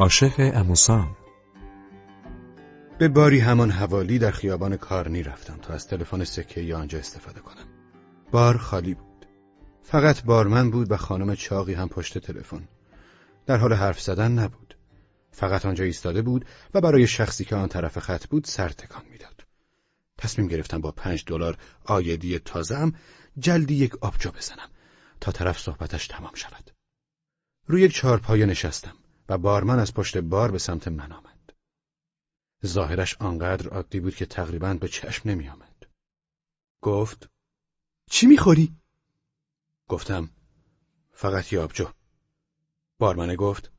عاشق اموسام به باری همان حوالی در خیابان کارنی رفتم تا از تلفن سکه آنجا استفاده کنم. بار خالی بود. فقط بارمن بود و خانم چاقی هم پشت تلفن. در حال حرف زدن نبود. فقط آنجا ایستاده بود و برای شخصی که آن طرف خط بود سر تکان می‌داد. تصمیم گرفتم با پنج دلار آیدی تازم جلدی یک آبجو بزنم تا طرف صحبتش تمام شود. روی یک چهارپایه نشستم و بارمن از پشت بار به سمت من آمد. ظاهرش آنقدر عادی بود که تقریبا به چشم نمی آمد. گفت چی می‌خوری؟ گفتم فقط یه آبجو. بارمنه گفت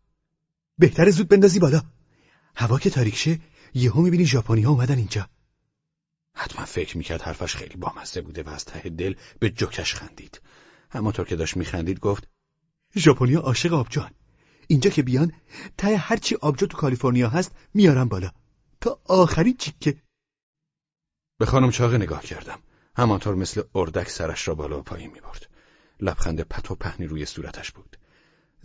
بهتر زود بندازی بالا. هوا که تاریک شه یهو می‌بینی ژاپنی ها اومدن اینجا. حتما فکر می‌کرد حرفش خیلی بامزه بوده و از ته دل به جوکش خندید. همانطور که داشت میخندید گفت ژاپنیا عاشق آبجوان. اینجا که بیان ته هرچی آبجو تو کالیفرنیا هست میارم بالا. تا آخری چیکه به خانم چاقه نگاه کردم. همانطور مثل اردک سرش را بالا و پایین می برد لبخند پت و پهنی روی صورتش بود.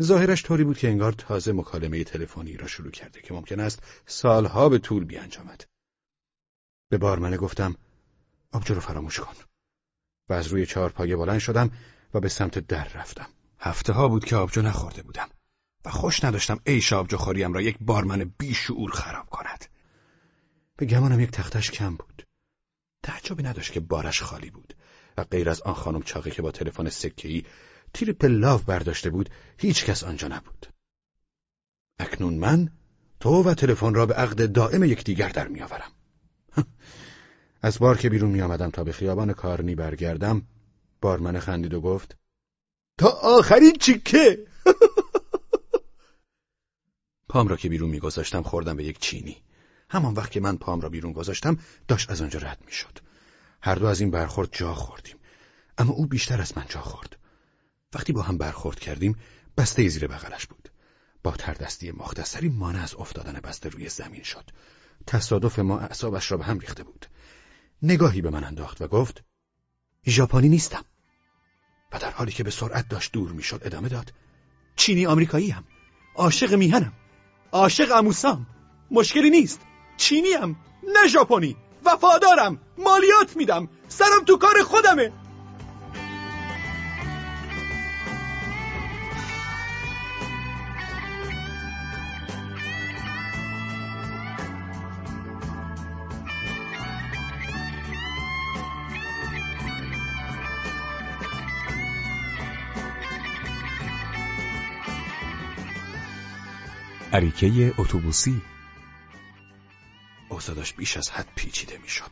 ظاهرش طوری بود که انگار تازه مکالمه تلفنی را شروع کرده که ممکن است سالها به طول بیانجامد. به بارمنه گفتم آبجو رو فراموش کن. و از روی چهار پایه بلند شدم و به سمت در رفتم. هفته ها بود که آبجو نخورده بودم. و خوش نداشتم ای آبجو خوریم را یک بارمن بیشعور خراب کند به گمانم یک تختش کم بود. تعجبی نداشت که بارش خالی بود و غیر از آن خانم چاقی که با تلفن سکه‌ای تریپل لاو برداشته بود هیچ کس آنجا نبود. اکنون من تو و تلفن را به عقد دائم یکدیگر در میآورم. از بار که بیرون می آمدم تا به خیابان کارنی برگردم بارمن خندید و گفت تا آخرین چیکه پام را که بیرون میگذاشتم خوردم به یک چینی. همان وقت که من پام را بیرون گذاشتم داشت از آنجا رد می‌شد. هر دو از این برخورد جا خوردیم. اما او بیشتر از من جا خورد. وقتی با هم برخورد کردیم بسته زیر بغلش بود. با تردستی مختصری مانع از افتادن بسته روی زمین شد. تصادف ما اعصابش را به هم ریخته بود. نگاهی به من انداخت و گفت ژاپنی نیستم. و در حالی که به سرعت داشت دور می‌شد ادامه داد چینی آمریکایی هم. عاشق میهنم. عاشق اموسام مشکلی نیست. چینیم. نه ژاپنی. وفادارم. مالیات میدم. سرم تو کار خودمه. عریکه اتوبوسی اوضاع داشت بیش از حد پیچیده می‌شد.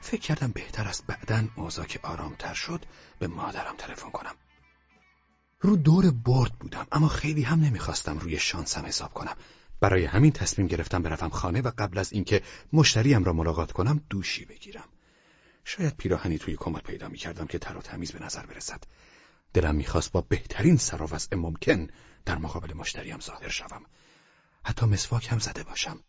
فکر کردم بهتر است بعدا اوضاع که آرامتر شد به مادرم تلفن کنم. رو دور برد بودم اما خیلی هم نمی‌خواستم روی شانسم حساب کنم. برای همین تصمیم گرفتم بروم خانه و قبل از اینکه مشتریم را ملاقات کنم دوشی بگیرم. شاید پیراهنی توی کمد پیدا می‌کردم که تر و تمیز به نظر برسد. دلم می‌خواست با بهترین سر و ممکن در مقابل مشتریم ظاهر شوم. حتی مسواک هم زده باشم.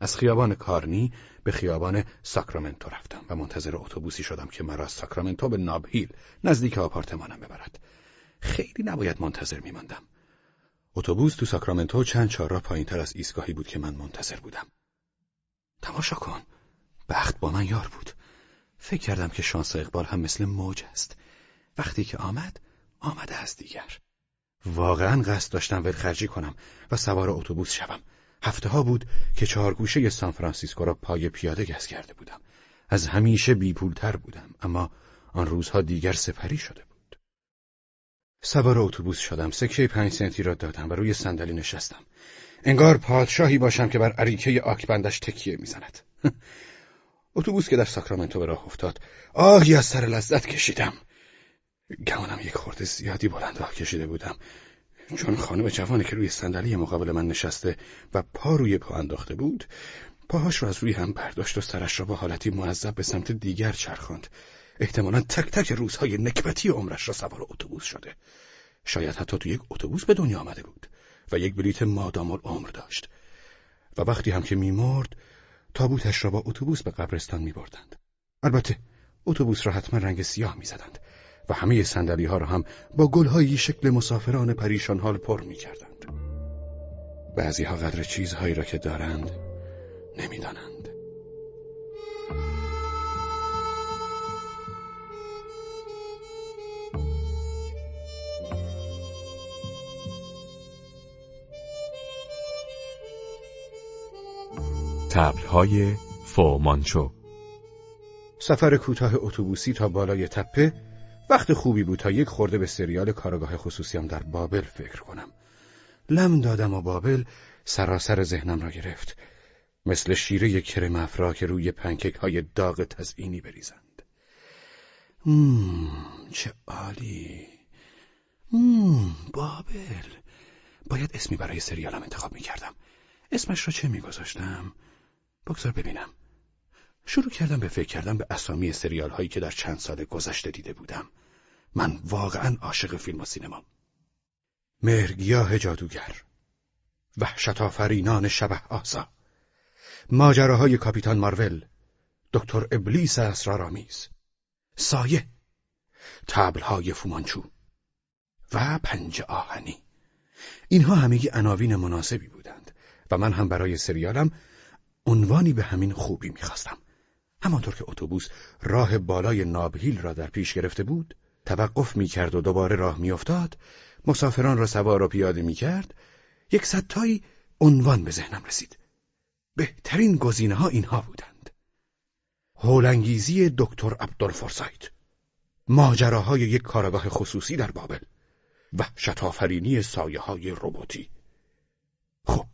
از خیابان کارنی به خیابان ساکرامنتو رفتم و منتظر اتوبوسی شدم که مرا از ساکرامنتو به نابهیل نزدیک آپارتمانم ببرد. خیلی نباید منتظر میماندم. اتوبوس تو ساکرامنتو چند چهار پایین تر از ایستگاهی بود که من منتظر بودم. تماشا کن. بخت با من یار بود. فکر کردم که شانس اقبال هم مثل موج است. وقتی که آمد، آمده از دیگر. واقعا قصد داشتم ولخرجی کنم و سوار اتوبوس شوم. هفته ها بود که چهارگوشه سان فرانسیسکو را پای پیاده گز کرده بودم. از همیشه بیپولتر بودم اما آن روزها دیگر سپری شده بود. سوار اتوبوس شدم سکه پنج سنتی را دادم و روی صندلی نشستم. انگار پادشاهی باشم که بر عریکه آکبندش تکیه می‌زند. اتوبوس که در ساکرامنتو به راه افتاد آهی از سر لذت کشیدم. گمانم یک خورده زیادی بلند راه کشیده بودم. چون خانم جوانی که روی صندلی مقابل من نشسته و پا روی پا انداخته بود پاهاش را از روی هم برداشت و سرش را با حالتی معذب به سمت دیگر چرخاند. احتمالا تک تک روزهای نکبتی عمرش را سوار اتوبوس شده. شاید حتی تو یک اتوبوس به دنیا آمده بود و یک بلیت مادام العمر داشت. و وقتی هم که میمرد تابوتش را با اتوبوس به قبرستان میبردند. البته اتوبوس را حتما رنگ سیاه می‌زدند. و همه سندلی ها را هم با گلهایی شکل مسافران پریشان حال پر می کردند. بعضی ها قدر چیزهایی را که دارند نمی‌دانند تبلهای فومانچو سفر کوتاه اتوبوسی تا بالای تپه وقت خوبی بود تا یک خورده به سریال کارگاه خصوصیم در بابل فکر کنم. لم دادم و بابل سراسر ذهنم را گرفت. مثل شیره کرم افرا که روی پنکک های داغ تزئینی بریزند. مم، چه عالی. مم، بابل. باید اسمی برای سریالم انتخاب می کردم اسمش را چه می گذاشتم؟ بگذار ببینم. شروع کردم به فکر کردن به اسامی سریال هایی که در چند سال گذشته دیده بودم. من واقعا عاشق فیلم و سینما مرگیاه جادوگر وحشت آفرینان شبه آسا ماجراهای کاپیتان مارول دکتر ابلیس اسرارآمیز سایه تبلهای فومانچو و پنج آهنی. اینها همگی عناوین مناسبی بودند و من هم برای سریالم عنوانی به همین خوبی می‌خواستم. همانطور که اتوبوس راه بالای نابهیل را در پیش گرفته بود توقف می‌کرد و دوباره راه میافتاد مسافران را سوار و پیاده می‌کرد یک ستایی عنوان به ذهنم رسید. بهترین گزینه ها اینها بودند. هولانگیزی دکتر عبدالفرسایت ماجراهای یک کارگاه خصوصی در بابل و شتافرینی سایه های روبوتی خب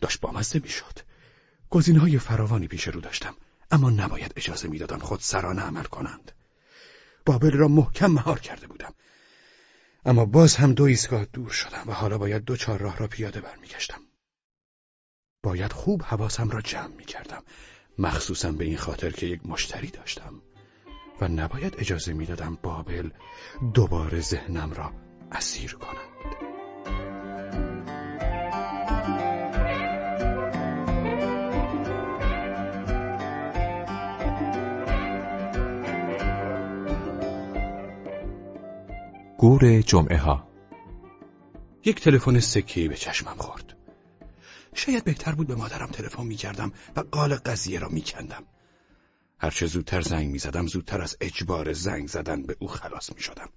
داشت بامزده می‌شد. گزینه های فراوانی پیش رو داشتم اما نباید اجازه می‌دادم خود سرانه عمل کنند. بابل را محکم مهار کرده بودم. اما باز هم دو ایستگاه دور شدم و حالا باید دو چهار راه را پیاده برمیگشتم. باید خوب حواسم را جمع می‌کردم. مخصوصا به این خاطر که یک مشتری داشتم. و نباید اجازه می‌دادم بابل دوباره ذهنم را اسیر کند. گور جمعه ها یک تلفن سکهی به چشمم خورد. شاید بهتر بود به مادرم تلفن می‌کردم و قال قضیه را میکندم. هرچه زودتر زنگ می‌زدم زودتر از اجبار زنگ زدن به او خلاص می‌شدم.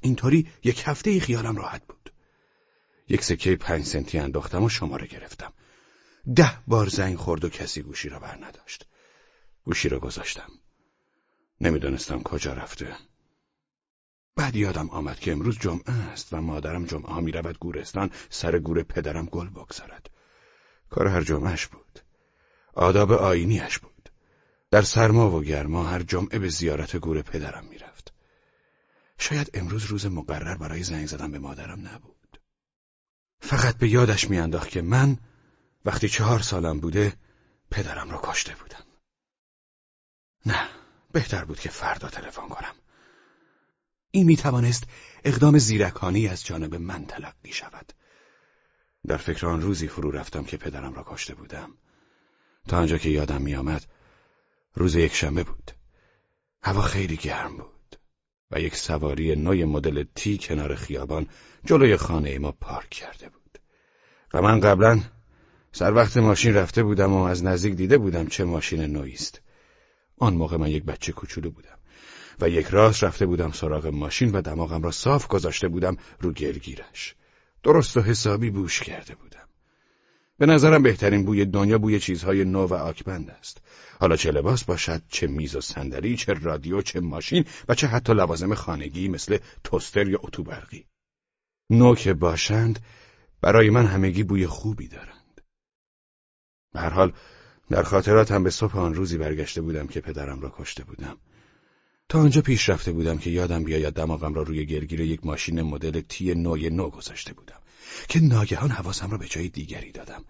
اینطوری یک هفته خیالم راحت بود. یک سکه پنج سنتی انداختم و شماره گرفتم. ده بار زنگ خورد و کسی گوشی را بر نداشت گوشی را گذاشتم. نمی‌دانستم کجا رفته. بعد یادم آمد که امروز جمعه است و مادرم جمعه ها می رود گورستان سر گور پدرم گل بگذارد. کار هر جمعهش بود. آداب آینیش بود. در سرما و گرما هر جمعه به زیارت گور پدرم می‌رفت. شاید امروز روز مقرر برای زنگ زدن به مادرم نبود. فقط به یادش میانداخت که من وقتی چهار سالم بوده پدرم را کشته بودم. نه، بهتر بود که فردا تلفن کنم. این می توانست اقدام زیرکانی از جانب من تلقی شود. در فکر آن روزی فرو رفتم که پدرم را کاشته بودم. تا آنجا که یادم می آمد روز یک شنبه بود. هوا خیلی گرم بود و یک سواری نوی مدل تی کنار خیابان جلوی خانه ما پارک کرده بود. و من قبلا سر وقت ماشین رفته بودم و از نزدیک دیده بودم چه ماشین نویی است. آن موقع من یک بچه کوچولو بودم. و یک راست رفته بودم سراغ ماشین و دماغم را صاف گذاشته بودم رو گلگیرش. درست و حسابی بوش کرده بودم. به نظرم بهترین بوی دنیا بوی چیزهای نو و آکبند است. حالا چه لباس باشد، چه میز و صندلی، چه رادیو، چه ماشین و چه حتی لوازم خانگی مثل توستر یا اتوبرقی. نو که باشند، برای من همگی بوی خوبی دارند. به هر حال در خاطراتم به صبح آن روزی برگشته بودم که پدرم را کشته بودم. تا آنجا پیش رفته بودم که یادم بیاید دماغم را روی گرگیر یک ماشین مدل تی نوی نو گذاشته بودم که ناگهان حواسم را به جای دیگری دادم.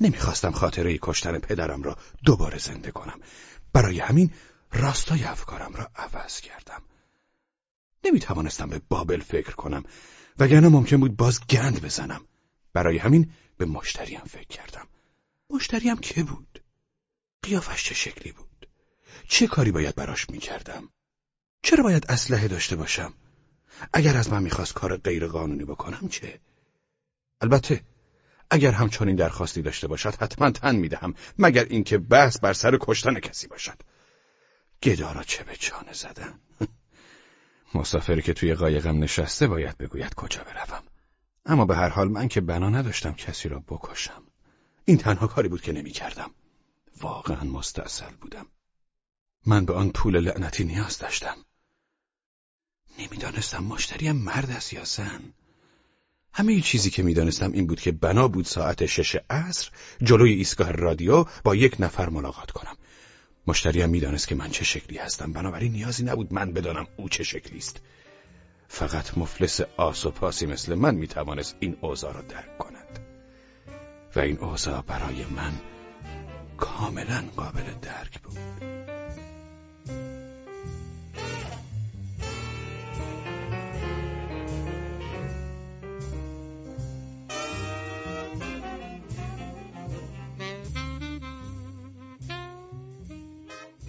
نمی‌خواستم خاطره کشتن پدرم را دوباره زنده کنم. برای همین راستای افکارم را عوض کردم. نمی‌توانستم به بابل فکر کنم وگرنه ممکن بود باز گند بزنم. برای همین به مشتریم فکر کردم. مشتریم که بود؟ قیافش چه شکلی بود؟ چه کاری باید براش می‌کردم؟ چرا باید اسلحه داشته باشم؟ اگر از من می‌خواست کار غیر قانونی بکنم چه؟ البته اگر همچنین درخواستی داشته باشد حتما تن می‌دهم مگر اینکه بحث بر سر کشتن کسی باشد گدارا چه به چانه زدن مسافری که توی قایقم نشسته باید بگوید کجا بروم اما به هر حال من که بنا نداشتم کسی را بکشم این تنها کاری بود که نمی کردم. واقعا مستاصل بودم من به آن پول لعنتی نیاز داشتم نمی‌دانستم مشتریم مرد است یا زن. همه چیزی که می‌دانستم این بود که بنا بود ساعت شش عصر جلوی ایستگاه رادیو با یک نفر ملاقات کنم. مشتریم می‌دانست که من چه شکلی هستم. بنابراین نیازی نبود من بدانم او چه شکلی است. فقط مفلس آس و پاسی مثل من می‌توانست این اوضاع را درک کند. و این اوضاع برای من کاملا قابل درک بود.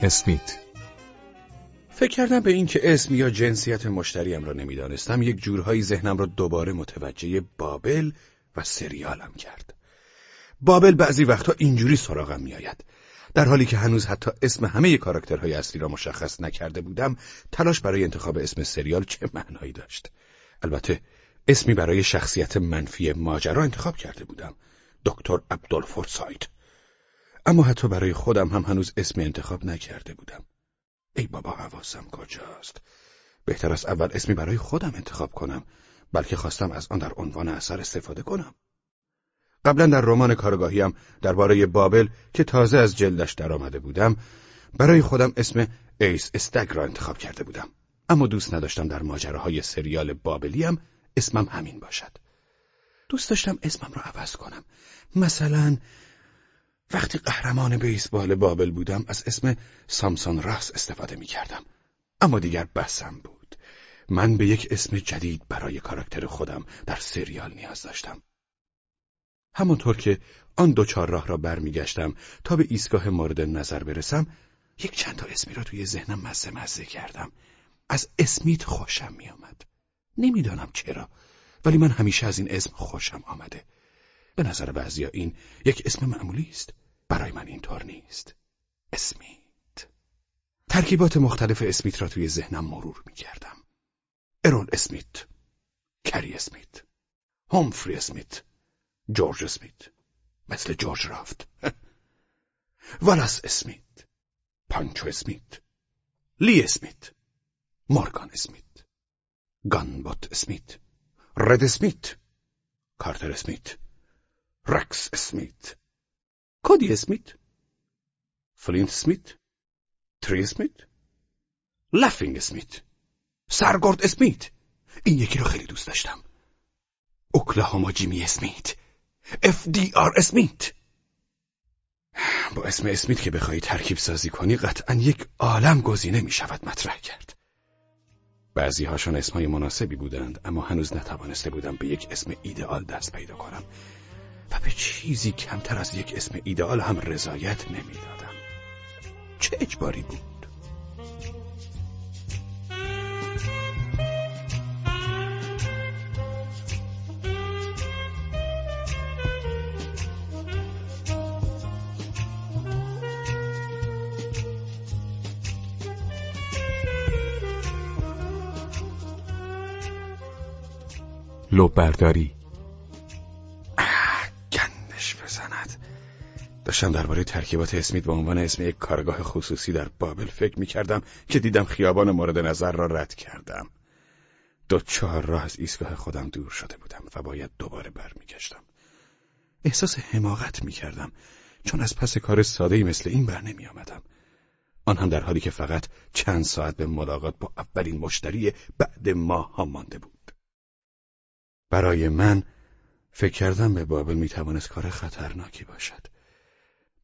اسمیت فکر کردم به این که اسم یا جنسیت مشتریم را نمی‌دانستم یک جورهایی ذهنم را دوباره متوجه بابل و سریالم کرد. بابل بعضی وقتها اینجوری سراغم میآید. در حالی که هنوز حتی اسم همه کاراکترهای اصلی را مشخص نکرده بودم، تلاش برای انتخاب اسم سریال چه معنایی داشت. البته اسمی برای شخصیت منفی ماجرا انتخاب کرده بودم. دکتر عبدالفورد سایت. اما حتی برای خودم هم هنوز اسمی انتخاب نکرده بودم. ای بابا حواسم کجاست؟ بهتر است اول اسمی برای خودم انتخاب کنم بلکه خواستم از آن در عنوان اثر استفاده کنم. قبلا در رمان کارگاهیم درباره بابل که تازه از جلدش درآمده بودم برای خودم اسم ایس استگ را انتخاب کرده بودم. اما دوست نداشتم در ماجراهای سریال بابلیم اسمم همین باشد. دوست داشتم اسمم را عوض کنم. مثلا وقتی قهرمان بیسبال بابل بودم از اسم سامسون راس استفاده می کردم. اما دیگر بسم بود. من به یک اسم جدید برای کاراکتر خودم در سریال نیاز داشتم. همانطور که آن دو چهار راه را برمیگشتم تا به ایستگاه مورد نظر برسم یک چند تا اسمی را توی ذهنم مزه مزه کردم از اسمیت خوشم میآمد نمی‌دانم چرا ولی من همیشه از این اسم خوشم آمده به نظر بعضیا این یک اسم معمولی است برای من اینطور نیست. اسمیت. ترکیبات مختلف اسمیت را توی ذهنم مرور می کردم ارول اسمیت کری اسمیت هومفری اسمیت جورج اسمیت. مثل جورج رافت والاس اسمیت پانچو اسمیت لی اسمیت مورگان اسمیت گانبوت اسمیت رد اسمیت کارتر اسمیت رکس اسمیت. کودی اسمیت فلینت اسمیت تری اسمیت لافینگ اسمیت سرگرد اسمیت این یکی رو خیلی دوست داشتم. اوکلاهاما جیمی اسمیت اف دی آر اسمیت با اسم اسمیت که بخوای ترکیب سازی کنی قطعا یک عالم گزینه می شود مطرح کرد. بعضی هاشون اسمای مناسبی بودند اما هنوز نتوانسته بودم به یک اسم ایدئال دست پیدا کنم. و به چیزی کمتر از یک اسم ایدئال هم رضایت نمی‌دادم. چه اجباری بود؟ لب برداری داشتم درباره ترکیبات اسمیت به عنوان اسم یک کارگاه خصوصی در بابل فکر می کردم که دیدم خیابان مورد نظر را رد کردم. دو چهار راه از ایستگاه خودم دور شده بودم و باید دوباره برمیگشتم. احساس حماقت می کردم چون از پس کار ساده مثل این بر نمی آمدم. آن هم در حالی که فقط چند ساعت به ملاقات با اولین مشتری بعد ماه ها مانده بود. برای من فکر کردم به بابل می توانست کار خطرناکی باشد.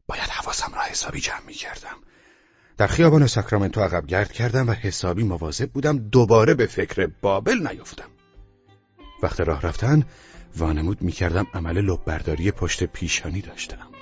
باید حواسم را حسابی جمع می کردم. در خیابان ساکرامنتو عقب گرد کردم و حسابی مواظب بودم دوباره به فکر بابل نیفتم. وقت راه رفتن وانمود می کردم عمل لب برداری پشت پیشانی داشتم.